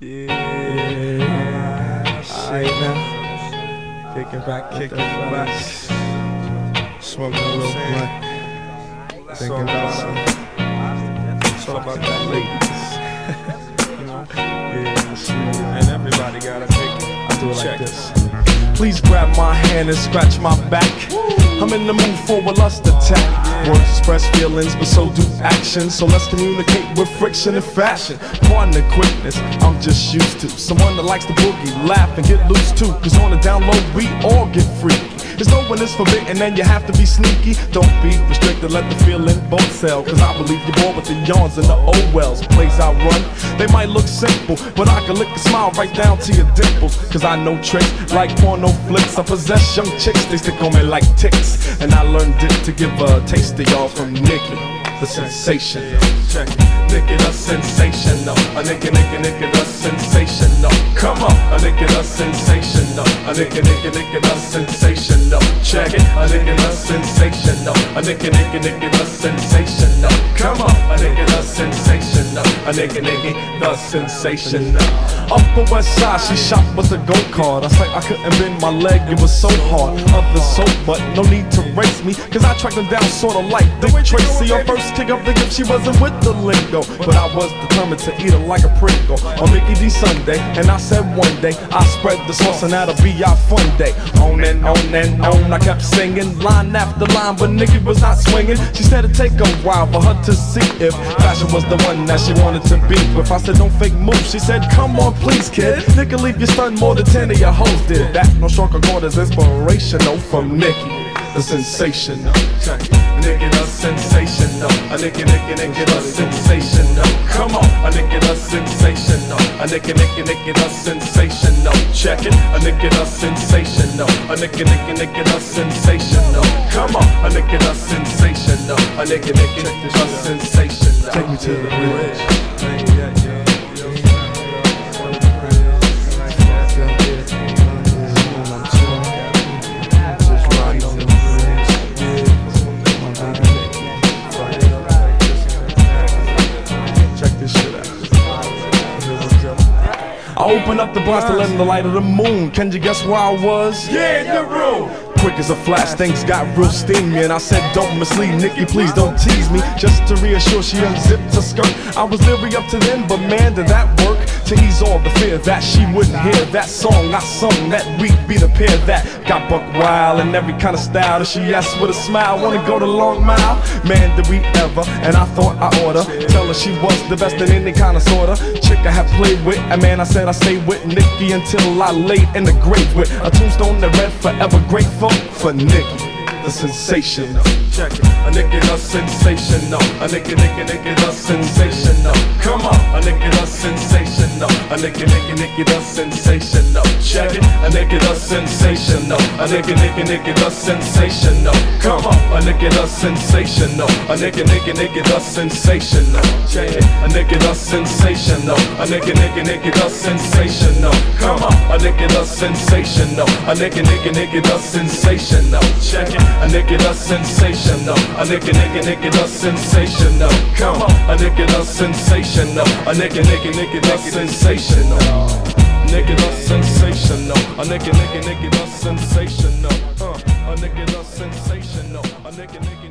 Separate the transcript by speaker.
Speaker 1: yeah. Alright now. Kicking back, kicking back. Smoking a little blunt. Thinking about some. It's all about that ladies. you know? Yeah. And everybody gotta take it. I do it like this. Please grab my hand and scratch my back. I'm in the mood for a lust attack. Words express feelings, but so do actions. So let's communicate with friction and fashion. Pardon the quickness, I'm just used to someone that likes to boogie, laugh, and get loose too. Cause on the down low, we all get freaky. Cause no one is forbidden and you have to be sneaky. Don't be restricted, let the feeling both sell. Cause I believe you're born with the yawns and the old wells. Plays I run, they might look simple, but I can lick a smile right down to your dimples. Cause I know tricks like porno flicks. I possess young chicks, they stick on me like ticks. And I learned it to give a taste to y'all from Nicky, the sensation. Check the sensational. A Nicky, Nicky, Nicky the sensational. Come on, a Nicky the sensational. A Nicky, Nicky, Nicky the sensational. Check it. A Nicky the sensational. A Nicky, Nicky, Nicky the sensational. Come on, a Nicky the sensational. A Nicky, Nicky the sensational. Upper West Side, she shot with a go card. I say I couldn't bend my leg, it was so hard. Others so, but no need to race me. Cause I tracked them down sorta like Dick Tracy. On first kick of the gift, she wasn't with the lingo. But I was determined to eat her like a Pringle on Mickey D Sunday. And I said one day, I spread the sauce and that'll be our fun day. On and on and on, I kept singing line after line, but Nikki was not swinging. She said it'd take a while for her to see if fashion was the one that she wanted to be. If I said don't fake moves, she said come on please kid. Nikki leave you stunned more than 10 of your hoes did. That no stronger chord is inspirational from Nikki the sensational. Nikki the sensational. A Nikki, Nikki, Nikki the sensational. Come on, a Nikki the sensational. A Nikki, Nikki, Nikki the sensational. Check it. A Nikki the sensational. A Nikki, Nikki, Nikki the sensational. Come on, a Nikki the sensational. A Nikki, Nikki the sensational. Take me to the bridge. I opened up the blinds to let in the light of the moon. Can you guess where I was? Yeah, in the room. Quick as a flash, things got real steamy, and I said, Don't mislead Nikki, please don't tease me. Just to reassure, she unzipped her skirt. I was leery up to then, but man, did that work to ease all the fear that she wouldn't hear that song I sung that week be the pair that got buck wild in every kind of style. And she asked with a smile, Wanna go the long mile? Man, did we ever? And I thought I oughta tell her she was the best in any kind of sorta chick I have played with. And man, I said I stay with Nikki until I laid in the grave with a tombstone that read forever grateful for Nikki. The sensational. Check it. A Nikki the sensational. A Nikki, Nikki, Nikki the sensational. Come on. A Nikki the sensational. A Nikki, Nikki, Nikki the sensational. Check it. A Nikki the sensational. A Nikki, Nikki, Nikki the sensational. Come on. A Nikki the sensational. A Nikki, Nikki, Nikki the sensational. Check it. A Nikki the sensational. A Nikki, Nikki, Nikki the sensational. Come on. Sensational. A Nikki, Nikki, Nikki the sensational. Check it. A Nikki the sensational. A Nikki, Nikki, Nikki the sensational. Come on. A Nikki the sensational. A Nikki, Nikki, Nikki the sensational. Nikki sensational. A Nikki, Nikki, Nikki sensational. Uh, a Nikki sensational. A Nikki, Nikki.